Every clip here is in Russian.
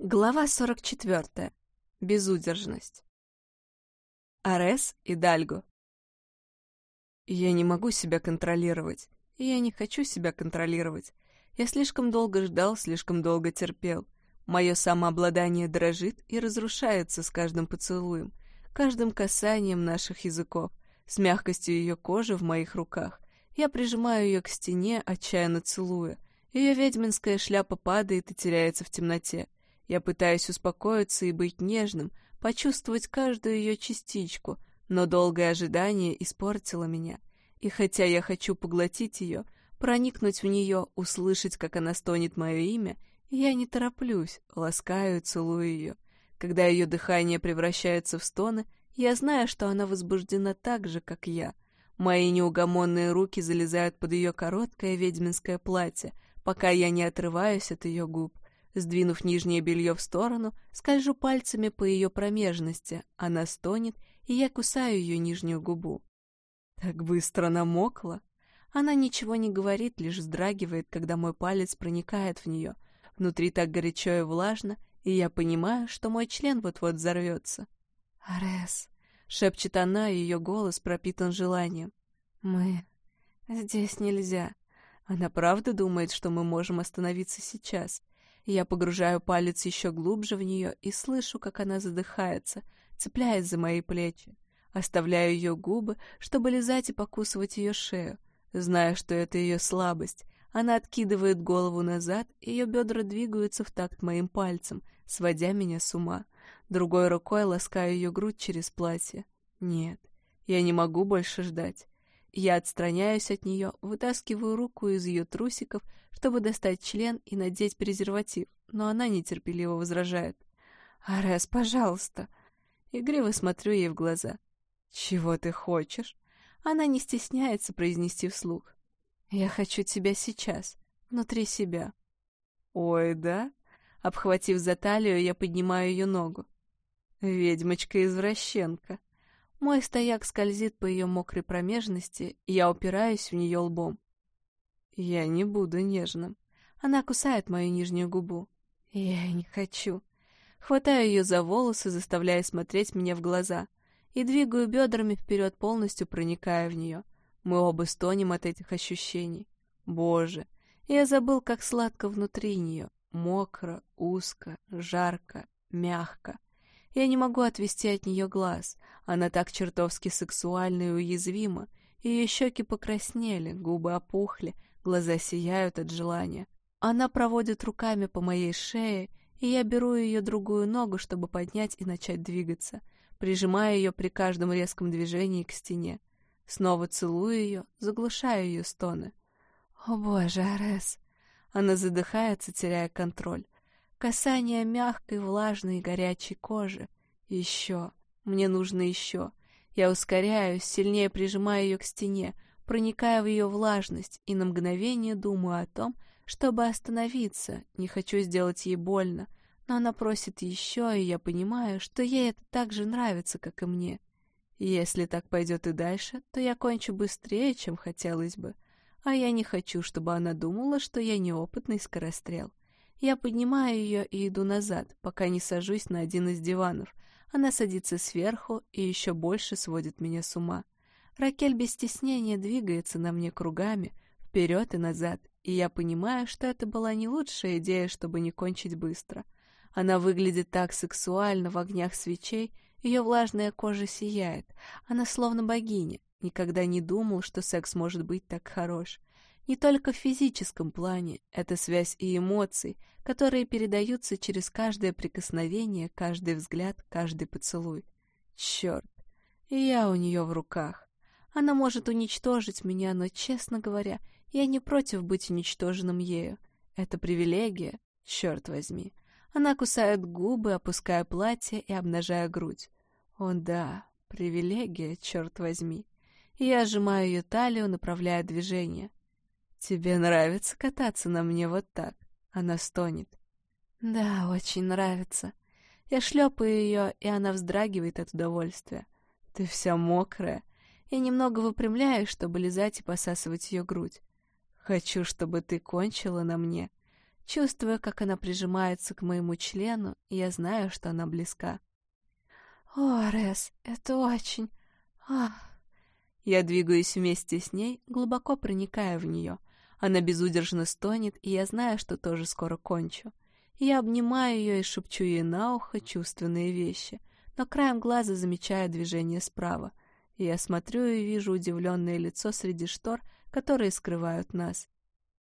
Глава 44. Безудержность. Арес и Дальго. Я не могу себя контролировать. Я не хочу себя контролировать. Я слишком долго ждал, слишком долго терпел. Мое самообладание дрожит и разрушается с каждым поцелуем, каждым касанием наших языков, с мягкостью ее кожи в моих руках. Я прижимаю ее к стене, отчаянно целуя. Ее ведьминская шляпа падает и теряется в темноте. Я пытаюсь успокоиться и быть нежным, почувствовать каждую ее частичку, но долгое ожидание испортило меня. И хотя я хочу поглотить ее, проникнуть в нее, услышать, как она стонет мое имя, я не тороплюсь, ласкаю и целую ее. Когда ее дыхание превращается в стоны, я знаю, что она возбуждена так же, как я. Мои неугомонные руки залезают под ее короткое ведьминское платье, пока я не отрываюсь от ее губ. Сдвинув нижнее белье в сторону, скольжу пальцами по ее промежности. Она стонет, и я кусаю ее нижнюю губу. Так быстро намокла. Она ничего не говорит, лишь вздрагивает, когда мой палец проникает в нее. Внутри так горячо и влажно, и я понимаю, что мой член вот-вот взорвется. «Арес», — шепчет она, и ее голос пропитан желанием. «Мы... здесь нельзя». Она правда думает, что мы можем остановиться сейчас? Я погружаю палец еще глубже в нее и слышу, как она задыхается, цепляясь за мои плечи. Оставляю ее губы, чтобы лизать и покусывать ее шею. Зная, что это ее слабость, она откидывает голову назад, ее бедра двигаются в такт моим пальцем, сводя меня с ума. Другой рукой ласкаю ее грудь через платье. Нет, я не могу больше ждать. Я отстраняюсь от нее, вытаскиваю руку из ее трусиков, чтобы достать член и надеть презерватив, но она нетерпеливо возражает. «Арес, пожалуйста!» Игриво смотрю ей в глаза. «Чего ты хочешь?» Она не стесняется произнести вслух. «Я хочу тебя сейчас, внутри себя». «Ой, да?» Обхватив за талию, я поднимаю ее ногу. «Ведьмочка-извращенка». Мой стояк скользит по ее мокрой промежности, я упираюсь в нее лбом. Я не буду нежным. Она кусает мою нижнюю губу. Я не хочу. Хватаю ее за волосы, заставляя смотреть мне в глаза, и двигаю бедрами вперед, полностью проникая в нее. Мы оба стонем от этих ощущений. Боже, я забыл, как сладко внутри нее. Мокро, узко, жарко, мягко. Я не могу отвести от нее глаз. Она так чертовски сексуальна и уязвима. Ее щеки покраснели, губы опухли, глаза сияют от желания. Она проводит руками по моей шее, и я беру ее другую ногу, чтобы поднять и начать двигаться, прижимая ее при каждом резком движении к стене. Снова целую ее, заглушаю ее стоны. «О боже, Арес!» Она задыхается, теряя контроль. Касание мягкой, влажной и горячей кожи. Еще. Мне нужно еще. Я ускоряюсь, сильнее прижимаю ее к стене, проникая в ее влажность и на мгновение думаю о том, чтобы остановиться, не хочу сделать ей больно, но она просит еще, и я понимаю, что ей это так же нравится, как и мне. если так пойдет и дальше, то я кончу быстрее, чем хотелось бы. А я не хочу, чтобы она думала, что я неопытный скорострел. Я поднимаю ее и иду назад, пока не сажусь на один из диванов. Она садится сверху и еще больше сводит меня с ума. Ракель без стеснения двигается на мне кругами, вперед и назад, и я понимаю, что это была не лучшая идея, чтобы не кончить быстро. Она выглядит так сексуально в огнях свечей, ее влажная кожа сияет. Она словно богиня. Никогда не думал, что секс может быть так хорош. Не только в физическом плане, это связь и эмоций, которые передаются через каждое прикосновение, каждый взгляд, каждый поцелуй. Черт, я у нее в руках. Она может уничтожить меня, но, честно говоря, я не против быть уничтоженным ею. Это привилегия, черт возьми. Она кусает губы, опуская платье и обнажая грудь. О да, привилегия, черт возьми. я сжимаю ее талию, направляя движение. «Тебе нравится кататься на мне вот так?» Она стонет. «Да, очень нравится». Я шлепаю ее, и она вздрагивает от удовольствия. «Ты вся мокрая». Я немного выпрямляюсь, чтобы лизать и посасывать ее грудь. «Хочу, чтобы ты кончила на мне». Чувствую, как она прижимается к моему члену, я знаю, что она близка. «О, Рес, это очень... Ах...» Я двигаюсь вместе с ней, глубоко проникая в нее. Она безудержно стонет, и я знаю, что тоже скоро кончу. Я обнимаю ее и шепчу ей на ухо чувственные вещи, но краем глаза замечаю движение справа. Я смотрю и вижу удивленное лицо среди штор, которые скрывают нас.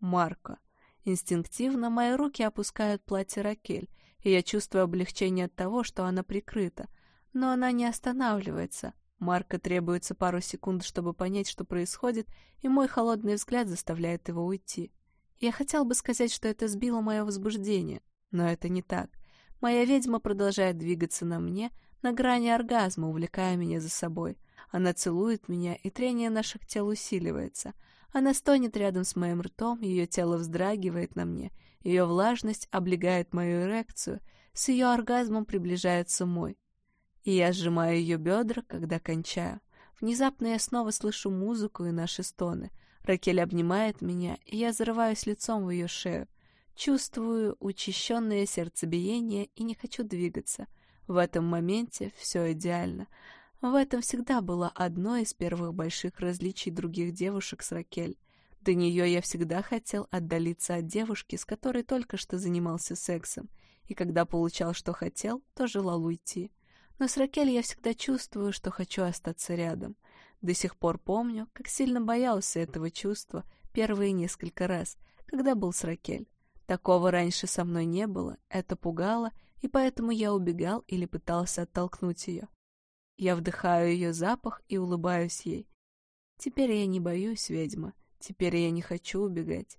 Марко. Инстинктивно мои руки опускают платье Ракель, и я чувствую облегчение от того, что она прикрыта. Но она не останавливается. Марко требуется пару секунд, чтобы понять, что происходит, и мой холодный взгляд заставляет его уйти. Я хотел бы сказать, что это сбило мое возбуждение, но это не так. Моя ведьма продолжает двигаться на мне, на грани оргазма, увлекая меня за собой. Она целует меня, и трение наших тел усиливается. Она стонет рядом с моим ртом, ее тело вздрагивает на мне, ее влажность облегает мою эрекцию, с ее оргазмом приближается мой. И я сжимаю ее бедра, когда кончаю. Внезапно я снова слышу музыку и наши стоны. Ракель обнимает меня, и я зарываюсь лицом в ее шею. Чувствую учащенное сердцебиение и не хочу двигаться — в этом моменте все идеально. В этом всегда было одно из первых больших различий других девушек с Ракель. До нее я всегда хотел отдалиться от девушки, с которой только что занимался сексом, и когда получал, что хотел, то желал уйти. Но с Ракель я всегда чувствую, что хочу остаться рядом. До сих пор помню, как сильно боялся этого чувства первые несколько раз, когда был с Ракель. Такого раньше со мной не было, это пугало и поэтому я убегал или пытался оттолкнуть ее. Я вдыхаю ее запах и улыбаюсь ей. Теперь я не боюсь, ведьма, теперь я не хочу убегать.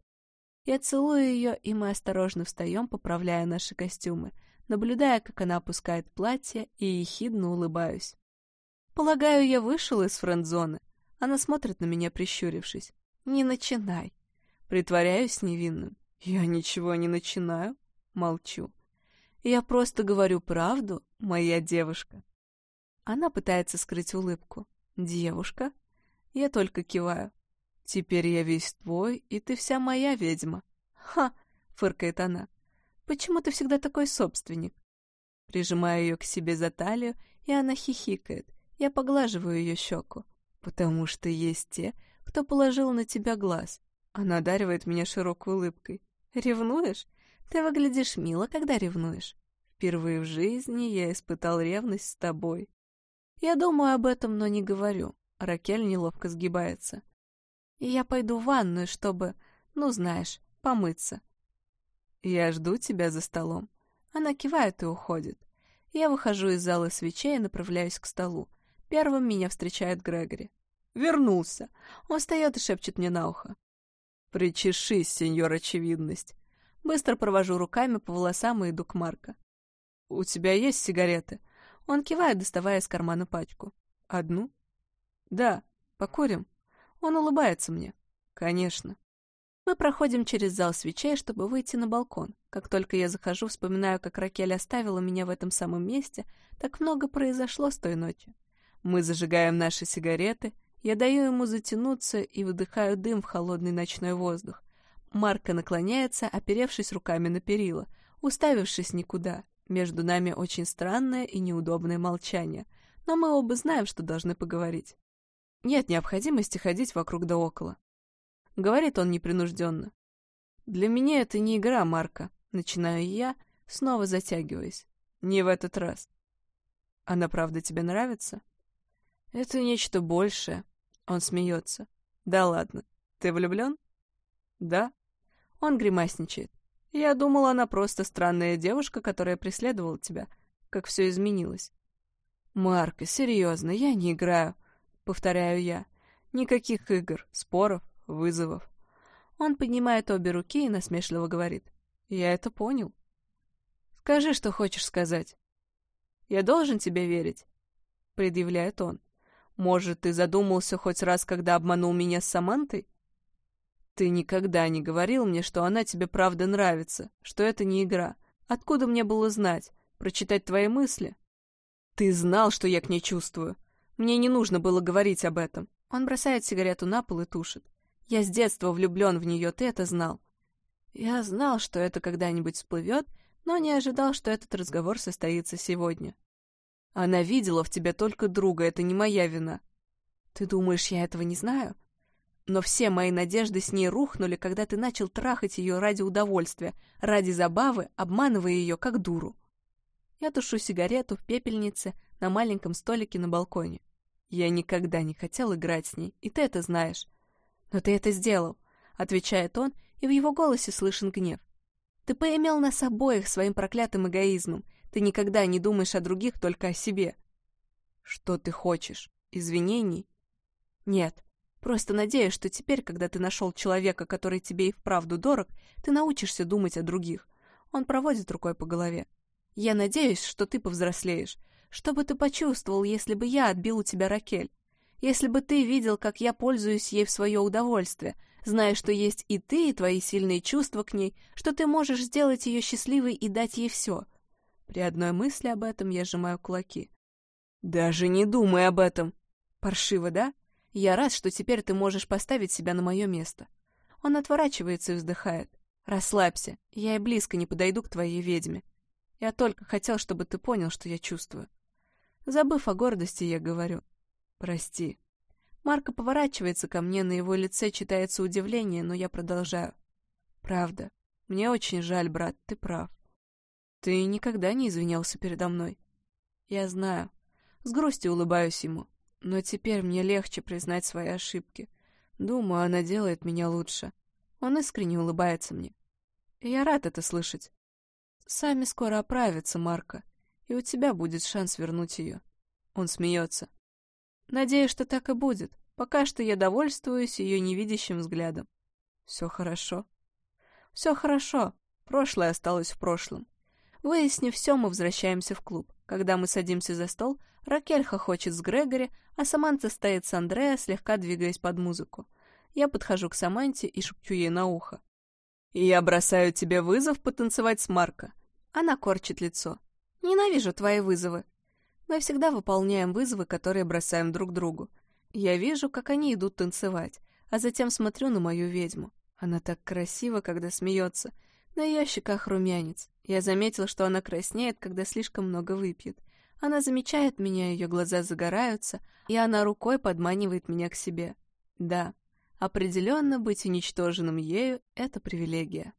Я целую ее, и мы осторожно встаем, поправляя наши костюмы, наблюдая, как она опускает платье, и ехидно улыбаюсь. Полагаю, я вышел из френд-зоны. Она смотрит на меня, прищурившись. «Не начинай». Притворяюсь невинным. «Я ничего не начинаю». Молчу. Я просто говорю правду, моя девушка. Она пытается скрыть улыбку. Девушка? Я только киваю. Теперь я весь твой, и ты вся моя ведьма. Ха! Фыркает она. Почему ты всегда такой собственник? Прижимаю ее к себе за талию, и она хихикает. Я поглаживаю ее щеку. Потому что есть те, кто положил на тебя глаз. Она одаривает меня широкой улыбкой. Ревнуешь? Ты выглядишь мило, когда ревнуешь. Впервые в жизни я испытал ревность с тобой. Я думаю об этом, но не говорю. Ракель неловко сгибается. Я пойду в ванную, чтобы, ну знаешь, помыться. Я жду тебя за столом. Она кивает и уходит. Я выхожу из зала свечей и направляюсь к столу. Первым меня встречает Грегори. Вернулся. Он встает и шепчет мне на ухо. «Причешись, сеньор Очевидность. Быстро провожу руками по волосам и иду к Марко. «У тебя есть сигареты?» Он кивает, доставая из кармана пачку. «Одну?» «Да. Покурим?» Он улыбается мне. «Конечно». Мы проходим через зал свечей, чтобы выйти на балкон. Как только я захожу, вспоминаю, как Ракель оставила меня в этом самом месте, так много произошло с той ночи. Мы зажигаем наши сигареты, я даю ему затянуться и выдыхаю дым в холодный ночной воздух. Марка наклоняется, оперевшись руками на перила, уставившись никуда. Между нами очень странное и неудобное молчание, но мы оба знаем, что должны поговорить. Нет необходимости ходить вокруг да около. Говорит он непринужденно. Для меня это не игра, Марка. Начинаю я, снова затягиваясь. Не в этот раз. Она правда тебе нравится? Это нечто большее. Он смеется. Да ладно. Ты влюблен? Да. Он гримасничает. Я думала, она просто странная девушка, которая преследовала тебя. Как все изменилось. Марка, серьезно, я не играю. Повторяю я. Никаких игр, споров, вызовов. Он поднимает обе руки и насмешливо говорит. Я это понял. Скажи, что хочешь сказать. Я должен тебе верить, предъявляет он. Может, ты задумался хоть раз, когда обманул меня с Самантой? Ты никогда не говорил мне, что она тебе правда нравится, что это не игра. Откуда мне было знать? Прочитать твои мысли? Ты знал, что я к ней чувствую. Мне не нужно было говорить об этом. Он бросает сигарету на пол и тушит. Я с детства влюблен в нее, ты это знал. Я знал, что это когда-нибудь всплывет, но не ожидал, что этот разговор состоится сегодня. Она видела в тебе только друга, это не моя вина. Ты думаешь, я этого не знаю? Но все мои надежды с ней рухнули, когда ты начал трахать ее ради удовольствия, ради забавы, обманывая ее как дуру. Я тушу сигарету в пепельнице на маленьком столике на балконе. Я никогда не хотел играть с ней, и ты это знаешь. Но ты это сделал, — отвечает он, и в его голосе слышен гнев. Ты поимел нас обоих своим проклятым эгоизмом. Ты никогда не думаешь о других, только о себе. Что ты хочешь? Извинений? Нет. Просто надеюсь, что теперь, когда ты нашел человека, который тебе и вправду дорог, ты научишься думать о других. Он проводит рукой по голове. Я надеюсь, что ты повзрослеешь. Что бы ты почувствовал, если бы я отбил у тебя Ракель? Если бы ты видел, как я пользуюсь ей в свое удовольствие, зная, что есть и ты, и твои сильные чувства к ней, что ты можешь сделать ее счастливой и дать ей все. При одной мысли об этом я сжимаю кулаки. Даже не думай об этом. Паршиво, да? Я рад, что теперь ты можешь поставить себя на мое место. Он отворачивается и вздыхает. Расслабься, я и близко не подойду к твоей ведьме. Я только хотел, чтобы ты понял, что я чувствую. Забыв о гордости, я говорю. Прости. Марко поворачивается ко мне, на его лице читается удивление, но я продолжаю. Правда. Мне очень жаль, брат, ты прав. Ты никогда не извинялся передо мной. Я знаю. С грустью улыбаюсь ему. Но теперь мне легче признать свои ошибки. Думаю, она делает меня лучше. Он искренне улыбается мне. И я рад это слышать. Сами скоро оправятся, Марко, и у тебя будет шанс вернуть ее. Он смеется. Надеюсь, что так и будет. Пока что я довольствуюсь ее невидящим взглядом. Все хорошо. Все хорошо. Прошлое осталось в прошлом. Выяснив все, мы возвращаемся в клуб. Когда мы садимся за стол, Ракель хохочет с Грегори, а Саманта стоит с Андреа, слегка двигаясь под музыку. Я подхожу к Саманте и шепчу ей на ухо. «Я бросаю тебе вызов потанцевать с Марко». Она корчит лицо. «Ненавижу твои вызовы. Мы всегда выполняем вызовы, которые бросаем друг другу. Я вижу, как они идут танцевать, а затем смотрю на мою ведьму. Она так красива, когда смеется. На ее щеках румянец. Я заметил, что она краснеет, когда слишком много выпьет. Она замечает меня, ее глаза загораются, и она рукой подманивает меня к себе. Да, определенно быть уничтоженным ею — это привилегия.